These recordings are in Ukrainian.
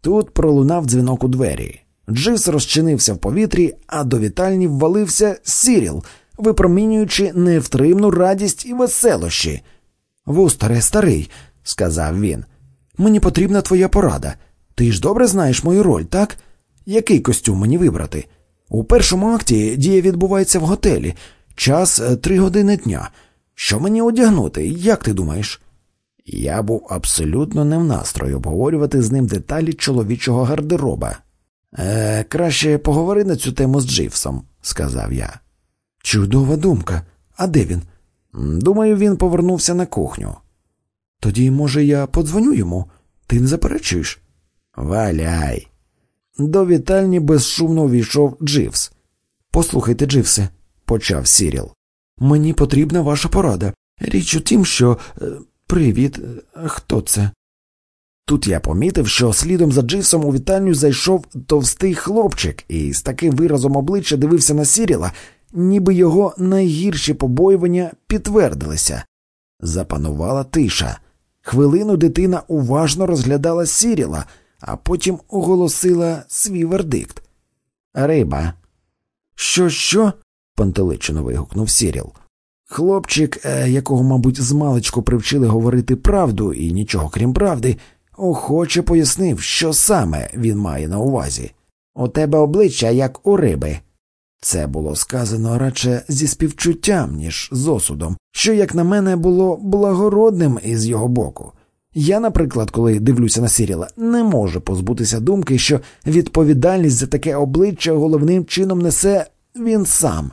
Тут пролунав дзвінок у двері. Дживс розчинився в повітрі, а до вітальні ввалився Сіріл, випромінюючи невтримну радість і веселощі. Вустере, старий, сказав він, мені потрібна твоя порада. Ти ж добре знаєш мою роль, так? Який костюм мені вибрати? У першому акті дія відбувається в готелі, час е, три години дня. Що мені одягнути, як ти думаєш? Я був абсолютно не в настрої обговорювати з ним деталі чоловічого гардероба. Е, Краще поговори на цю тему з Дживсом, сказав я. Чудова думка. А де він? Думаю, він повернувся на кухню. Тоді, може, я подзвоню йому? Ти не заперечуєш? Валяй. До вітальні безшумно увійшов Дживс. Послухайте, Дживсе, почав Сіріл. Мені потрібна ваша порада. Річ у тім, що. Привіт, е, хто це? Тут я помітив, що слідом за Дживсом у вітальню зайшов товстий хлопчик і з таким виразом обличчя дивився на Сіріла, ніби його найгірші побоювання підтвердилися. Запанувала тиша. Хвилину дитина уважно розглядала Сіріла, а потім оголосила свій вердикт. Риба. Що, що? пантеличено вигукнув Сіріл. Хлопчик, е, якого, мабуть, змалечку привчили говорити правду і нічого крім правди, охоче пояснив, що саме він має на увазі. У тебе обличчя як у риби. Це було сказано радше зі співчуттям, ніж з осудом, що, як на мене, було благородним із його боку. Я, наприклад, коли дивлюся на Сіріла, не можу позбутися думки, що відповідальність за таке обличчя головним чином несе він сам.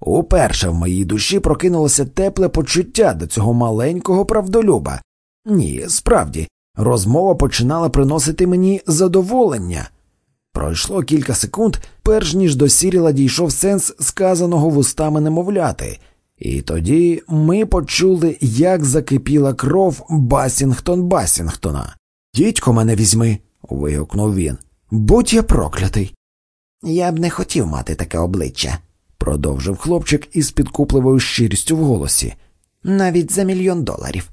Уперше в моїй душі прокинулося тепле почуття до цього маленького правдолюба. Ні, справді, розмова починала приносити мені задоволення. Пройшло кілька секунд, перш ніж до Сіріла дійшов сенс сказаного вустами немовляти, і тоді ми почули, як закипіла кров Басінгтон Басінгтона. Дідько мене візьми. вигукнув він. Будь я проклятий. Я б не хотів мати таке обличчя, продовжив хлопчик із підкупливою щирістю в голосі. Навіть за мільйон доларів.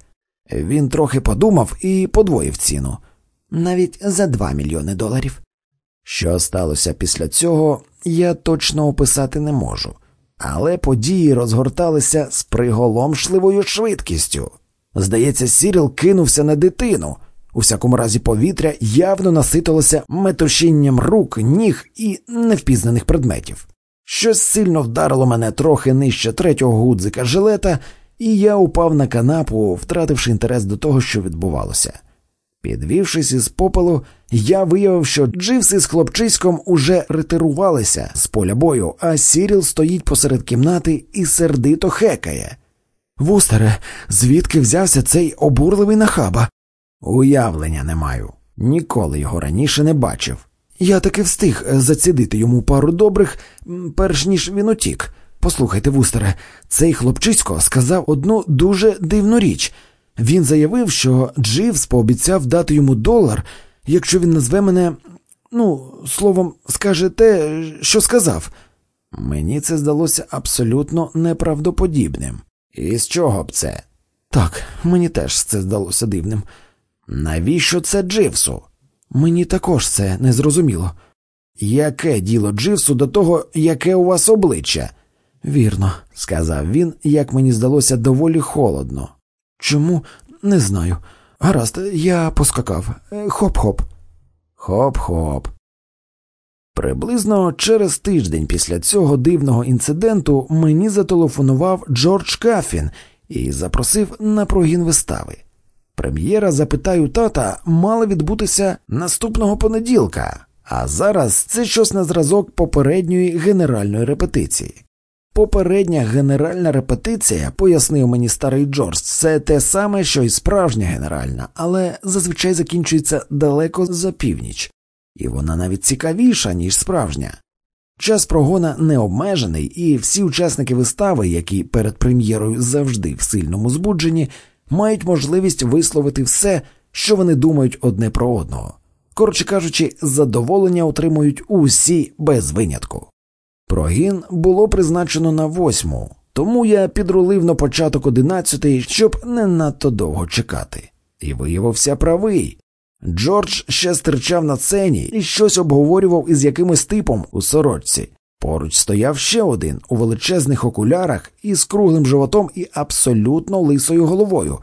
Він трохи подумав і подвоїв ціну. Навіть за два мільйони доларів. Що сталося після цього, я точно описати не можу, але події розгорталися з приголомшливою швидкістю. Здається, Сіріл кинувся на дитину. У всякому разі, повітря явно наситилося метушінням рук, ніг і невпізнаних предметів. Щось сильно вдарило мене трохи нижче третього гудзика жилета, і я упав на канапу, втративши інтерес до того, що відбувалося. Підвівшись із попелу, я виявив, що Дживс із хлопчиськом уже ретирувалися з поля бою, а Сіріл стоїть посеред кімнати і сердито хекає. Вустере, звідки взявся цей обурливий нахаба? Уявлення не маю. Ніколи його раніше не бачив. Я таки встиг зацідити йому пару добрих, перш ніж він утік. Послухайте, вустере, цей хлопчисько сказав одну дуже дивну річ. Він заявив, що Дживс пообіцяв дати йому долар, якщо він назве мене, ну, словом, скаже те, що сказав. Мені це здалося абсолютно неправдоподібним. І з чого б це? Так, мені теж це здалося дивним. Навіщо це Дживсу? Мені також це не зрозуміло. Яке діло Дживсу до того, яке у вас обличчя? Вірно, сказав він, як мені здалося доволі холодно. Чому не знаю. Гаразд, я поскакав. Хоп-хоп. Хоп-хоп. Приблизно через тиждень після цього дивного інциденту мені зателефонував Джордж Кафін і запросив на прогін вистави. Прем'єра запитаю тата мала відбутися наступного понеділка, а зараз це щось на зразок попередньої генеральної репетиції. Попередня генеральна репетиція, пояснив мені старий Джордж, це те саме, що й справжня генеральна, але зазвичай закінчується далеко за північ, і вона навіть цікавіша, ніж справжня. Час прогона не обмежений, і всі учасники вистави, які перед прем'єрою завжди в сильному збудженні, мають можливість висловити все, що вони думають одне про одного. Коротше кажучи, задоволення отримують усі без винятку. Прогін було призначено на восьму, тому я підрулив на початок одинадцятий, щоб не надто довго чекати, і виявився правий. Джордж ще стирчав на сцені і щось обговорював із якимось типом у сорочці. Поруч стояв ще один у величезних окулярах із круглим животом і абсолютно лисою головою.